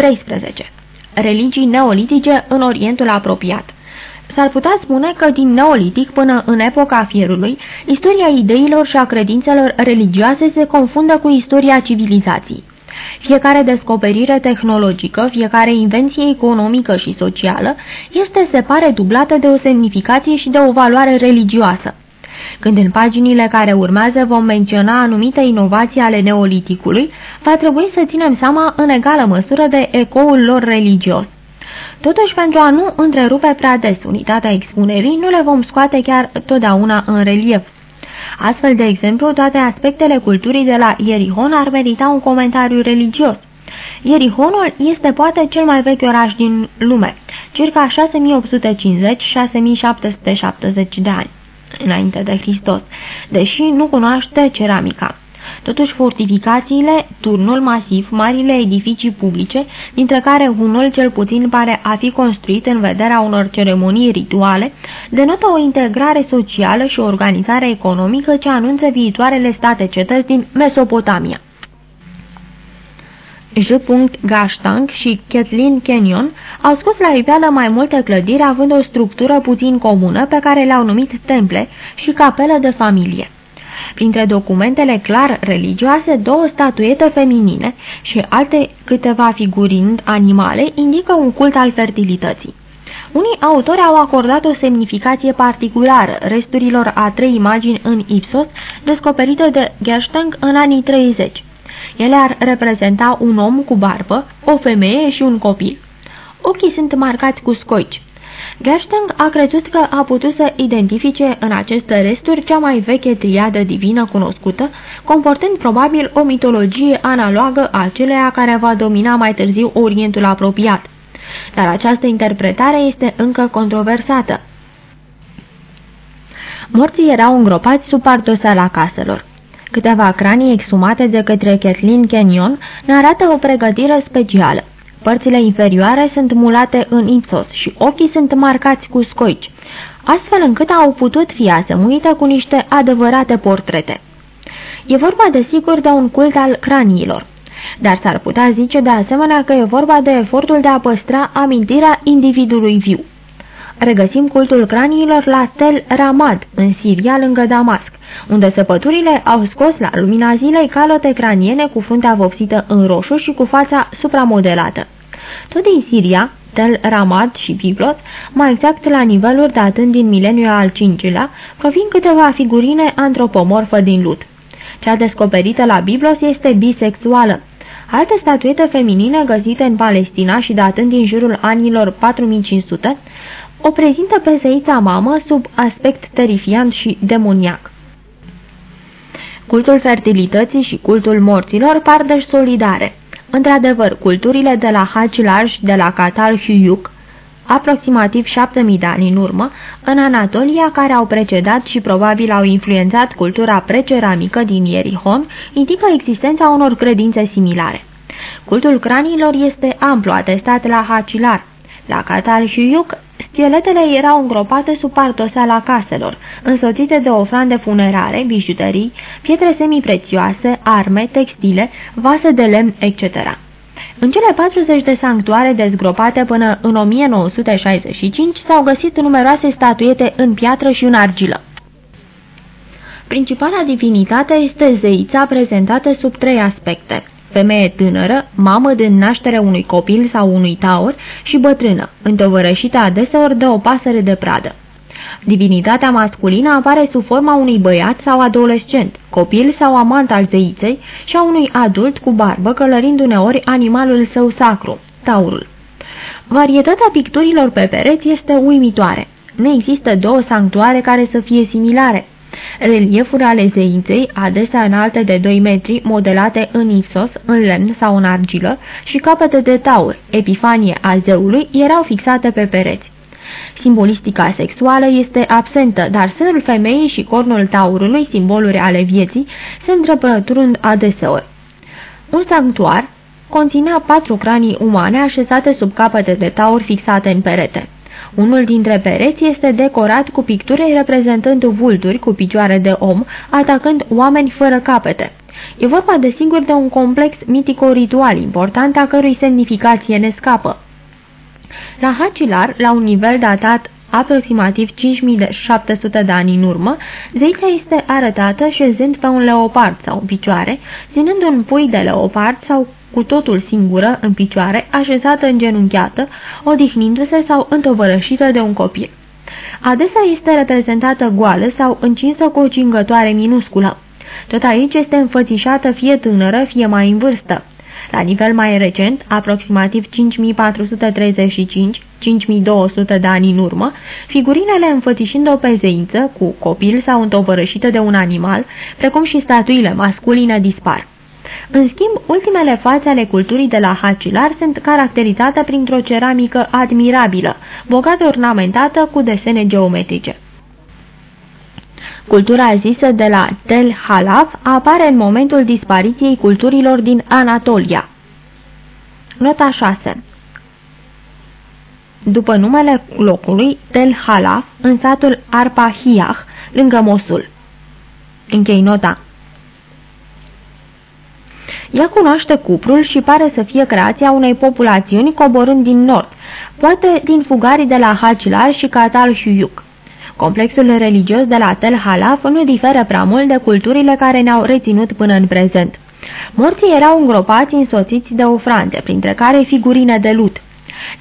13. Religii neolitice în Orientul apropiat S-ar putea spune că din neolitic până în epoca fierului, istoria ideilor și a credințelor religioase se confundă cu istoria civilizației. Fiecare descoperire tehnologică, fiecare invenție economică și socială este, se pare, dublată de o semnificație și de o valoare religioasă. Când în paginile care urmează vom menționa anumite inovații ale neoliticului, va trebui să ținem seama în egală măsură de ecoul lor religios. Totuși, pentru a nu întrerupe prea des unitatea expunerii, nu le vom scoate chiar totdeauna în relief. Astfel, de exemplu, toate aspectele culturii de la Ierihon ar merita un comentariu religios. Ierihonul este poate cel mai vechi oraș din lume, circa 6850-6770 de ani înainte de Hristos, deși nu cunoaște ceramica. Totuși, fortificațiile, turnul masiv, marile edificii publice, dintre care unul cel puțin pare a fi construit în vederea unor ceremonii rituale, denotă o integrare socială și o organizare economică ce anunță viitoarele state cetăți din Mesopotamia. J. Gashtang și Kathleen Kenyon au scos la iveală mai multe clădiri având o structură puțin comună pe care le-au numit temple și capelă de familie. Printre documentele clar religioase, două statuete feminine și alte câteva figurind animale indică un cult al fertilității. Unii autori au acordat o semnificație particulară resturilor a trei imagini în Ipsos descoperite de Gerstang în anii 30. Ele ar reprezenta un om cu barbă, o femeie și un copil. Ochii sunt marcați cu scoici. Gerstang a crezut că a putut să identifice în aceste resturi cea mai veche triadă divină cunoscută, comportând probabil o mitologie analogă a aceleia care va domina mai târziu Orientul apropiat. Dar această interpretare este încă controversată. Morții erau îngropați sub pardoseala caselor. Câteva cranii exumate de către Kathleen Kenyon ne arată o pregătire specială. Părțile inferioare sunt mulate în ipsos și ochii sunt marcați cu scoici, astfel încât au putut fi asemuite cu niște adevărate portrete. E vorba desigur de un cult al craniilor, dar s-ar putea zice de asemenea că e vorba de efortul de a păstra amintirea individului viu. Regăsim cultul craniilor la Tel Ramad, în Siria, lângă Damasc, unde săpăturile au scos la lumina zilei calote craniene cu fruntea vopsită în roșu și cu fața supramodelată. Tot din Siria, Tel Ramad și Biblot, mai exact la niveluri datând din mileniul al V-lea, provin câteva figurine antropomorfă din lut. Cea descoperită la Biblos este bisexuală. Alte statuete feminine găsite în Palestina și datând din jurul anilor 4500 o prezintă pe zeița mamă sub aspect terifiant și demoniac. Cultul fertilității și cultul morților par deci solidare. Într-adevăr, culturile de la Hachilaj, de la Catal Huyuk, aproximativ 7000 de ani în urmă, în Anatolia, care au precedat și probabil au influențat cultura preceramică din Ierihon, indică existența unor credințe similare. Cultul craniilor este amplu atestat la Hachilar. La Catal Huyuk, Scheletele erau îngropate sub partoseala caselor, însoțite de ofrande funerare, bijuterii, pietre semiprețioase, arme, textile, vase de lemn, etc. În cele 40 de sanctuare dezgropate până în 1965 s-au găsit numeroase statuete în piatră și în argilă. Principala divinitate este zeița prezentată sub trei aspecte femeie tânără, mamă din naștere unui copil sau unui taur și bătrână, întovărășită adeseori de o pasăre de pradă. Divinitatea masculină apare sub forma unui băiat sau adolescent, copil sau amant al zeiței și a unui adult cu barbă călărind uneori animalul său sacru, taurul. Varietatea picturilor pe pereți este uimitoare. Nu există două sanctuare care să fie similare. Reliefuri ale zeiței, adesea înalte de 2 metri, modelate în ipsos, în lemn sau în argilă, și capete de taur, epifanie a zeului, erau fixate pe pereți. Simbolistica sexuală este absentă, dar sânul femeii și cornul taurului, simboluri ale vieții, se îndrăpăturând adeseori. Un sanctuar conținea patru cranii umane așezate sub capete de taur fixate în perete. Unul dintre pereți este decorat cu picturi reprezentând vulturi cu picioare de om, atacând oameni fără capete. E vorba desigur de un complex mitico-ritual important a cărui semnificație ne scapă. La Hacilar, la un nivel datat aproximativ 5700 de ani în urmă, zeița este arătată șezând pe un leopard sau în picioare, ținând un pui de leopard sau cu totul singură, în picioare, așezată îngenunchiată, odihnindu-se sau întovărășită de un copil. Adesea este reprezentată goală sau încinsă cu o cingătoare minusculă. Tot aici este înfățișată fie tânără, fie mai în vârstă. La nivel mai recent, aproximativ 5435-5200 de ani în urmă, figurinele înfățișând o pezeință cu copil sau întovărășită de un animal, precum și statuile masculine dispar. În schimb, ultimele fațe ale culturii de la Hacilar sunt caracterizate printr-o ceramică admirabilă, bogat ornamentată cu desene geometrice. Cultura zisă de la Tel Halaf apare în momentul dispariției culturilor din Anatolia. Nota 6 După numele locului, Tel Halaf, în satul Arpahiah, lângă Mosul. Închei nota. Ea cunoaște cuprul și pare să fie creația unei populațiuni coborând din nord, poate din fugarii de la Hacilar și Catal și Iuc. Complexul religios de la Tel Halaf nu diferă prea mult de culturile care ne-au reținut până în prezent. Morții erau îngropați însoțiți de ofrande, printre care figurine de lut.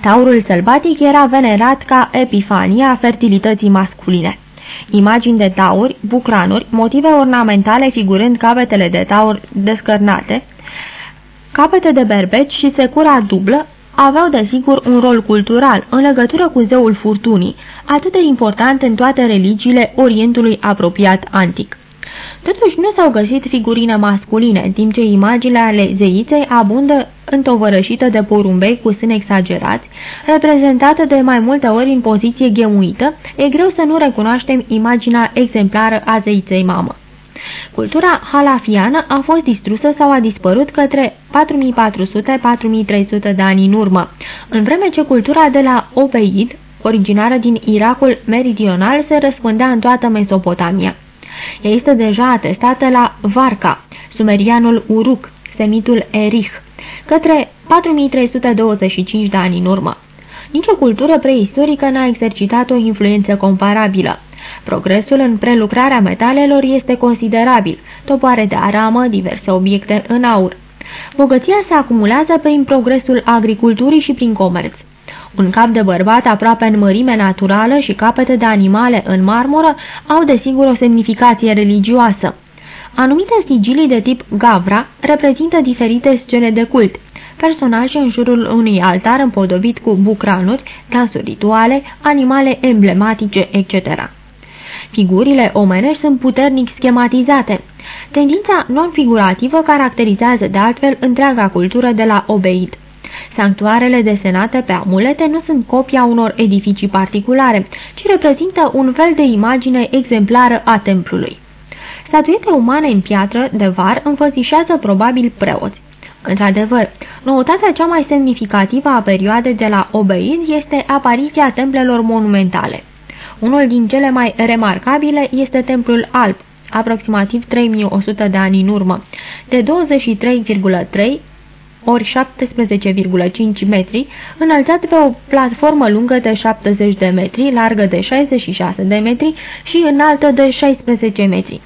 Taurul sălbatic era venerat ca epifania fertilității masculine. Imagini de tauri, bucranuri, motive ornamentale figurând capetele de taur descărnate, capete de berbeci și secura dublă aveau desigur un rol cultural în legătură cu zeul furtunii, atât de important în toate religiile Orientului apropiat antic. Totuși nu s-au găsit figurine masculine, în timp ce imaginile ale zeiței abundă întovărășită de porumbei cu sâni exagerați, reprezentată de mai multe ori în poziție ghemuită, e greu să nu recunoaștem imaginea exemplară a zeiței mamă. Cultura halafiană a fost distrusă sau a dispărut către 4400-4300 de ani în urmă, în vreme ce cultura de la Obeid, originară din Irakul meridional, se răspândea în toată Mesopotamia. Ea este deja atestată la Varca, sumerianul Uruk, semitul Erich, către 4325 de ani în urmă. Nici o cultură preistorică n-a exercitat o influență comparabilă. Progresul în prelucrarea metalelor este considerabil, topoare de aramă, diverse obiecte în aur. Bogăția se acumulează prin progresul agriculturii și prin comerț. Un cap de bărbat aproape în mărime naturală și capete de animale în marmură au desigur o semnificație religioasă. Anumite sigilii de tip gavra reprezintă diferite scene de cult, personaje în jurul unui altar împodobit cu bucranuri, dansuri rituale, animale emblematice, etc. Figurile omenești sunt puternic schematizate. Tendința non-figurativă caracterizează de altfel întreaga cultură de la Obeid. Sanctuarele desenate pe amulete nu sunt copia unor edificii particulare, ci reprezintă un fel de imagine exemplară a templului. Statuete umane în piatră de var înfățișează probabil preoți. Într-adevăr, noutatea cea mai semnificativă a perioadei de la Obeid este apariția templelor monumentale. Unul din cele mai remarcabile este templul alb, aproximativ 3100 de ani în urmă, de 23,3 ori 17,5 metri, înălțat pe o platformă lungă de 70 de metri, largă de 66 de metri și înaltă de 16 metri.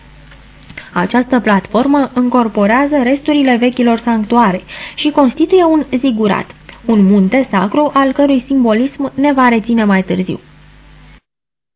Această platformă încorporează resturile vechilor sanctuare și constituie un zigurat, un munte sacru al cărui simbolism ne va reține mai târziu.